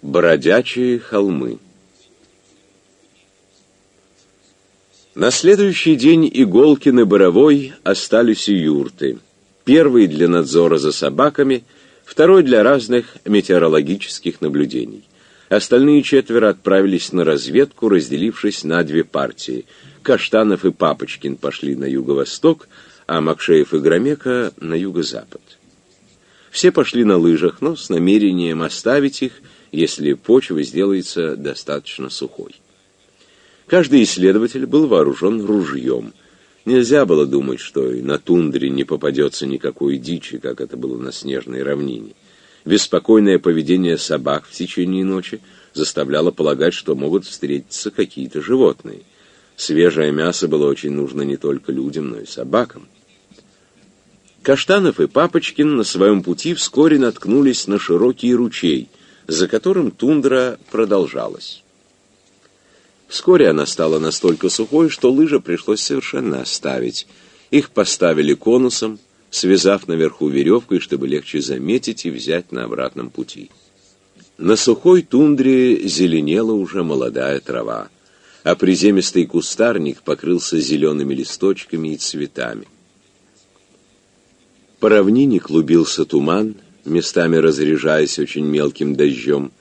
Бродячие холмы На следующий день Иголкин и Боровой остались у юрты. Первый для надзора за собаками, второй для разных метеорологических наблюдений. Остальные четверо отправились на разведку, разделившись на две партии. Каштанов и Папочкин пошли на юго-восток, а Макшеев и Громека на юго-запад. Все пошли на лыжах, но с намерением оставить их, если почва сделается достаточно сухой. Каждый исследователь был вооружен ружьем. Нельзя было думать, что и на тундре не попадется никакой дичи, как это было на снежной равнине. Беспокойное поведение собак в течение ночи заставляло полагать, что могут встретиться какие-то животные. Свежее мясо было очень нужно не только людям, но и собакам. Каштанов и Папочкин на своем пути вскоре наткнулись на широкий ручей, за которым тундра продолжалась. Вскоре она стала настолько сухой, что лыжи пришлось совершенно оставить. Их поставили конусом, связав наверху веревкой, чтобы легче заметить и взять на обратном пути. На сухой тундре зеленела уже молодая трава, а приземистый кустарник покрылся зелеными листочками и цветами. По равнине клубился туман, местами разряжаясь очень мелким дождем,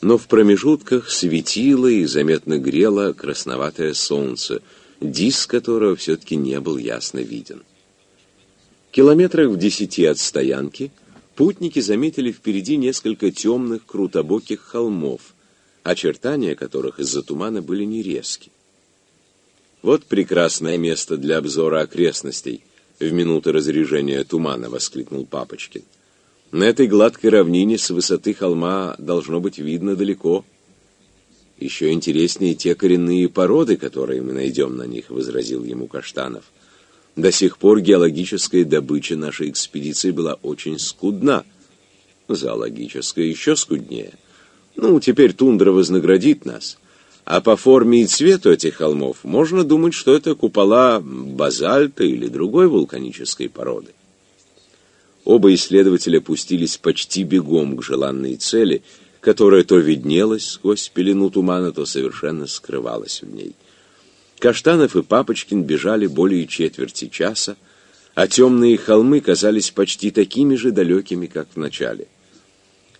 но в промежутках светило и заметно грело красноватое солнце, диск которого все-таки не был ясно виден. Километрах в десяти от стоянки путники заметили впереди несколько темных крутобоких холмов, очертания которых из-за тумана были нерезки. «Вот прекрасное место для обзора окрестностей», — в минуты разрежения тумана воскликнул Папочкин. На этой гладкой равнине с высоты холма должно быть видно далеко. Еще интереснее те коренные породы, которые мы найдем на них, — возразил ему Каштанов. До сих пор геологическая добыча нашей экспедиции была очень скудна. Зоологическая еще скуднее. Ну, теперь тундра вознаградит нас. А по форме и цвету этих холмов можно думать, что это купола базальта или другой вулканической породы. Оба исследователя пустились почти бегом к желанной цели, которая то виднелась сквозь пелену тумана, то совершенно скрывалась в ней. Каштанов и Папочкин бежали более четверти часа, а темные холмы казались почти такими же далекими, как в начале.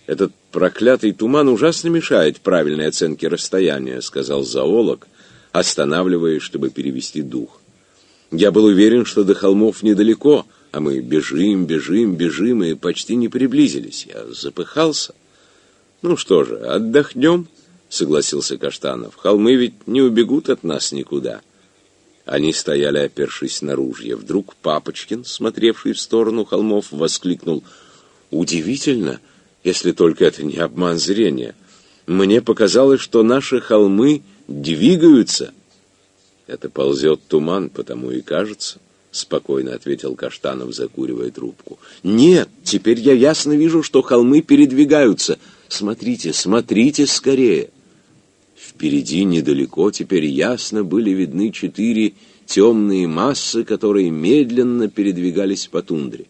«Этот проклятый туман ужасно мешает правильной оценке расстояния», — сказал зоолог, останавливаясь, чтобы перевести дух. «Я был уверен, что до холмов недалеко», — а мы бежим, бежим, бежим и почти не приблизились. Я запыхался. Ну что же, отдохнем, согласился Каштанов. Холмы ведь не убегут от нас никуда. Они стояли, опершись на ружье. Вдруг Папочкин, смотревший в сторону холмов, воскликнул. «Удивительно, если только это не обман зрения. Мне показалось, что наши холмы двигаются». «Это ползет туман, потому и кажется». — спокойно ответил Каштанов, закуривая трубку. «Нет, теперь я ясно вижу, что холмы передвигаются. Смотрите, смотрите скорее!» Впереди недалеко теперь ясно были видны четыре темные массы, которые медленно передвигались по тундре.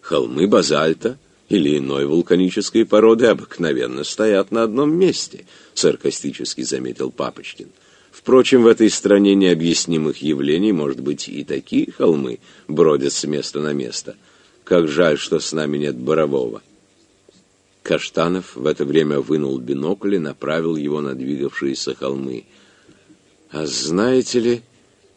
Холмы базальта или иной вулканической породы обыкновенно стоят на одном месте, саркастически заметил Папочкин. Впрочем, в этой стране необъяснимых явлений, может быть, и такие холмы бродят с места на место. Как жаль, что с нами нет Борового. Каштанов в это время вынул бинокль и направил его на двигавшиеся холмы. «А знаете ли,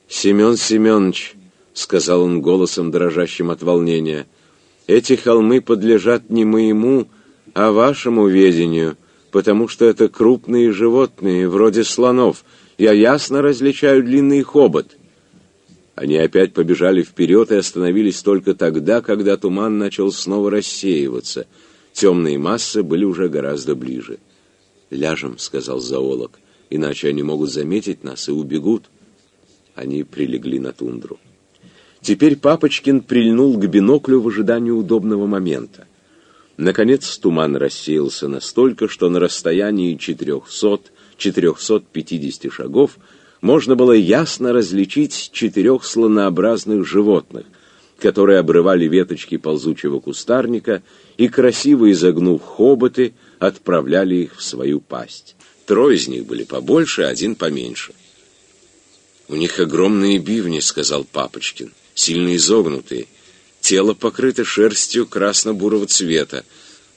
Семен Семенович, — сказал он голосом, дрожащим от волнения, — эти холмы подлежат не моему, а вашему ведению, потому что это крупные животные, вроде слонов — я ясно различаю длинный хобот. Они опять побежали вперед и остановились только тогда, когда туман начал снова рассеиваться. Темные массы были уже гораздо ближе. «Ляжем», — сказал зоолог, — «иначе они могут заметить нас и убегут». Они прилегли на тундру. Теперь Папочкин прильнул к биноклю в ожидании удобного момента. Наконец туман рассеялся настолько, что на расстоянии четырехсот 450 шагов можно было ясно различить четырех слонообразных животных, которые обрывали веточки ползучего кустарника и, красиво изогнув хоботы, отправляли их в свою пасть. Трое из них были побольше, один поменьше. «У них огромные бивни», — сказал Папочкин, — «сильно изогнутые. Тело покрыто шерстью красно-бурого цвета.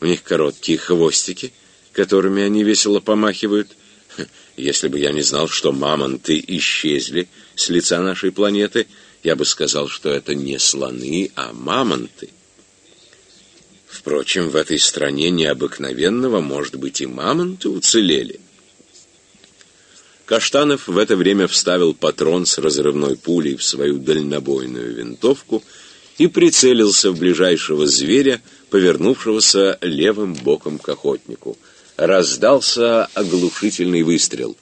У них короткие хвостики, которыми они весело помахивают. Если бы я не знал, что мамонты исчезли с лица нашей планеты, я бы сказал, что это не слоны, а мамонты». Впрочем, в этой стране необыкновенного, может быть, и мамонты уцелели. Каштанов в это время вставил патрон с разрывной пулей в свою дальнобойную винтовку и прицелился в ближайшего зверя, повернувшегося левым боком к охотнику. Раздался оглушительный выстрел.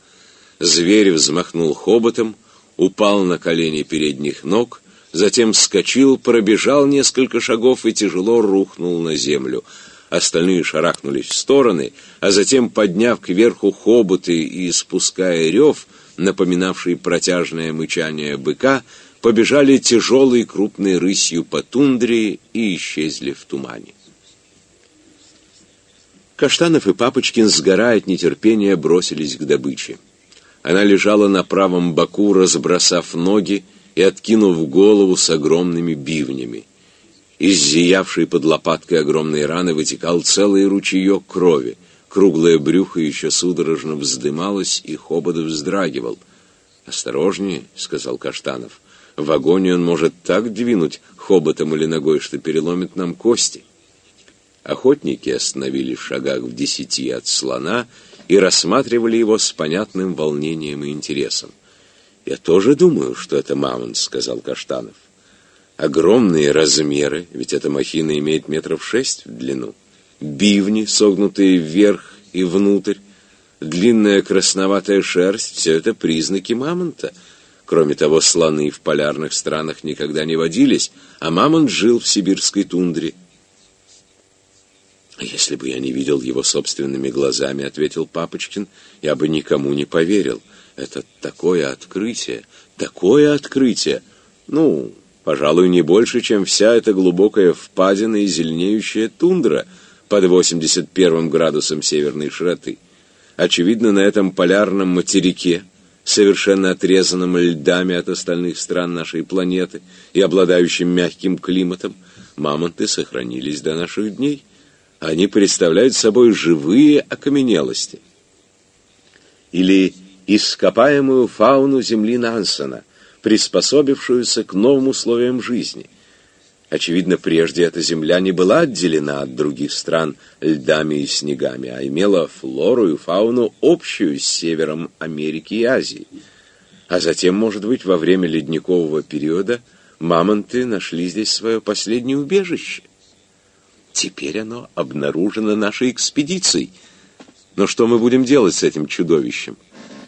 Зверь взмахнул хоботом, упал на колени передних ног, затем вскочил, пробежал несколько шагов и тяжело рухнул на землю — Остальные шарахнулись в стороны, а затем, подняв кверху хоботы и спуская рев, напоминавший протяжное мычание быка, побежали тяжелой крупной рысью по тундре и исчезли в тумане. Каштанов и Папочкин, сгорая от нетерпения, бросились к добыче. Она лежала на правом боку, разбросав ноги и откинув голову с огромными бивнями. Из зиявшей под лопаткой огромной раны вытекал целый ручеек крови. Круглое брюхо еще судорожно вздымалось, и Хободов вздрагивал. «Осторожнее», — сказал Каштанов. «В агонии он может так двинуть хоботом или ногой, что переломит нам кости». Охотники остановились в шагах в десяти от слона и рассматривали его с понятным волнением и интересом. «Я тоже думаю, что это мамонт», — сказал Каштанов огромные размеры, ведь эта махина имеет метров шесть в длину, бивни, согнутые вверх и внутрь, длинная красноватая шерсть — все это признаки мамонта. Кроме того, слоны в полярных странах никогда не водились, а мамонт жил в сибирской тундре. «А «Если бы я не видел его собственными глазами, — ответил Папочкин, — я бы никому не поверил. Это такое открытие, такое открытие! Ну, Пожалуй, не больше, чем вся эта глубокая впадина и зеленеющая тундра под 81 градусом северной широты. Очевидно, на этом полярном материке, совершенно отрезанном льдами от остальных стран нашей планеты и обладающим мягким климатом, мамонты сохранились до наших дней. Они представляют собой живые окаменелости. Или ископаемую фауну земли Нансена, приспособившуюся к новым условиям жизни. Очевидно, прежде эта земля не была отделена от других стран льдами и снегами, а имела флору и фауну общую с севером Америки и Азии. А затем, может быть, во время ледникового периода мамонты нашли здесь свое последнее убежище. Теперь оно обнаружено нашей экспедицией. Но что мы будем делать с этим чудовищем?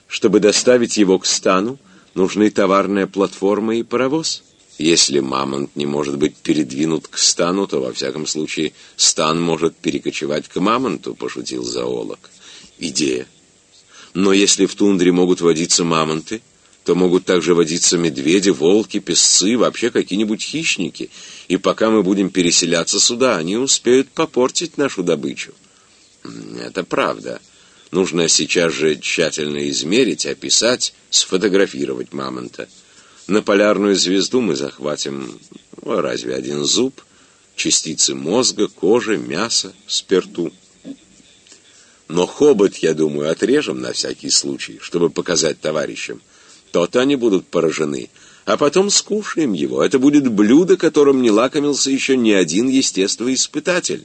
Чтобы доставить его к стану, нужны товарная платформа и паровоз. Если мамонт не может быть передвинут к стану, то, во всяком случае, стан может перекочевать к мамонту, пошутил зоолог. Идея. Но если в тундре могут водиться мамонты, то могут также водиться медведи, волки, песцы, вообще какие-нибудь хищники. И пока мы будем переселяться сюда, они успеют попортить нашу добычу. Это правда. Нужно сейчас же тщательно измерить, описать, сфотографировать мамонта. На полярную звезду мы захватим ну, разве один зуб, частицы мозга, кожи, мяса, спирту. Но хобот, я думаю, отрежем на всякий случай, чтобы показать товарищам. То-то они будут поражены. А потом скушаем его. Это будет блюдо, которым не лакомился еще ни один естествоиспытатель.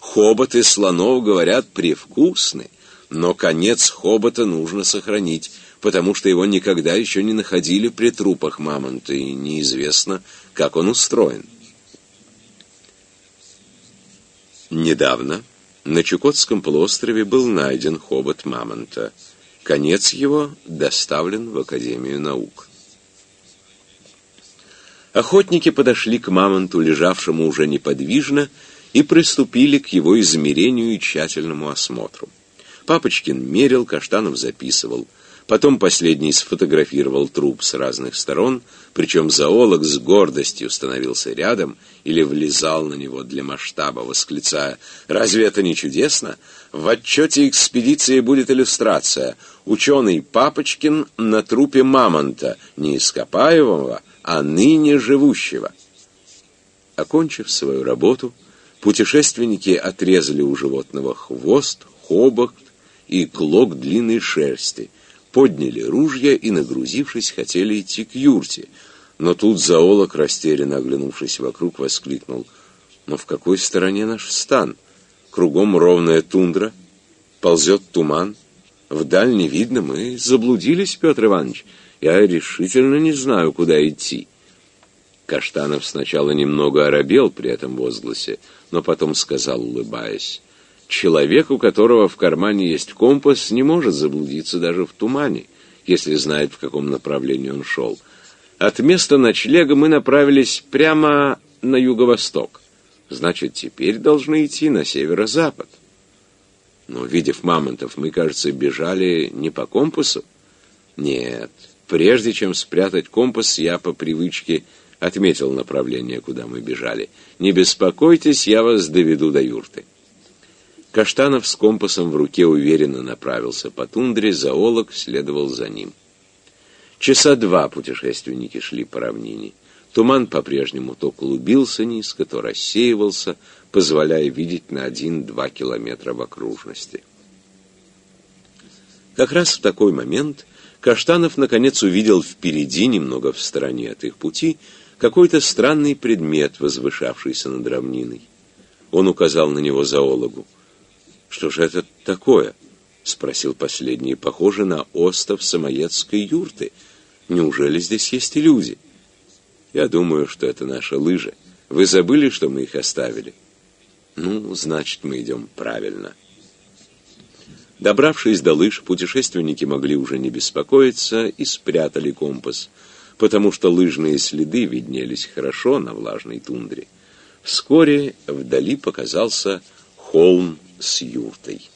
Хоботы слонов, говорят, привкусны. Но конец хобота нужно сохранить, потому что его никогда еще не находили при трупах мамонта, и неизвестно, как он устроен. Недавно на Чукотском полуострове был найден хобот мамонта. Конец его доставлен в Академию наук. Охотники подошли к мамонту, лежавшему уже неподвижно, и приступили к его измерению и тщательному осмотру. Папочкин мерил, Каштанов записывал. Потом последний сфотографировал труп с разных сторон, причем зоолог с гордостью становился рядом или влезал на него для масштаба, восклицая «Разве это не чудесно? В отчете экспедиции будет иллюстрация. Ученый Папочкин на трупе мамонта, не ископаемого, а ныне живущего». Окончив свою работу, путешественники отрезали у животного хвост, хобот и клок длинной шерсти – подняли ружья и, нагрузившись, хотели идти к юрте. Но тут зоолог, растерянно оглянувшись вокруг, воскликнул. «Но в какой стороне наш стан? Кругом ровная тундра, ползет туман. Вдаль не видно, мы заблудились, Петр Иванович. Я решительно не знаю, куда идти». Каштанов сначала немного оробел при этом возгласе, но потом сказал, улыбаясь, Человек, у которого в кармане есть компас, не может заблудиться даже в тумане, если знает, в каком направлении он шел. От места ночлега мы направились прямо на юго-восток. Значит, теперь должны идти на северо-запад. Но, увидев мамонтов, мы, кажется, бежали не по компасу. Нет, прежде чем спрятать компас, я по привычке отметил направление, куда мы бежали. Не беспокойтесь, я вас доведу до юрты. Каштанов с компасом в руке уверенно направился по тундре, зоолог следовал за ним. Часа два путешественники шли по равнине. Туман по-прежнему то клубился низко, то рассеивался, позволяя видеть на один-два километра в окружности. Как раз в такой момент Каштанов наконец увидел впереди, немного в стороне от их пути, какой-то странный предмет, возвышавшийся над равниной. Он указал на него зоологу. «Что же это такое?» — спросил последний. «Похоже на остов самоедской юрты. Неужели здесь есть люди?» «Я думаю, что это наши лыжи. Вы забыли, что мы их оставили?» «Ну, значит, мы идем правильно». Добравшись до лыж, путешественники могли уже не беспокоиться и спрятали компас, потому что лыжные следы виднелись хорошо на влажной тундре. Вскоре вдали показался холм с юртой.